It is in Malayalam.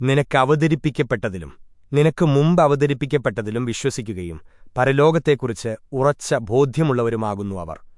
നിനക്ക് അവതരിപ്പിക്കപ്പെട്ടതിലും നിനക്ക് മുമ്പ് അവതരിപ്പിക്കപ്പെട്ടതിലും വിശ്വസിക്കുകയും പരലോകത്തെക്കുറിച്ച് ഉറച്ച ബോധ്യമുള്ളവരുമാകുന്നു അവർ.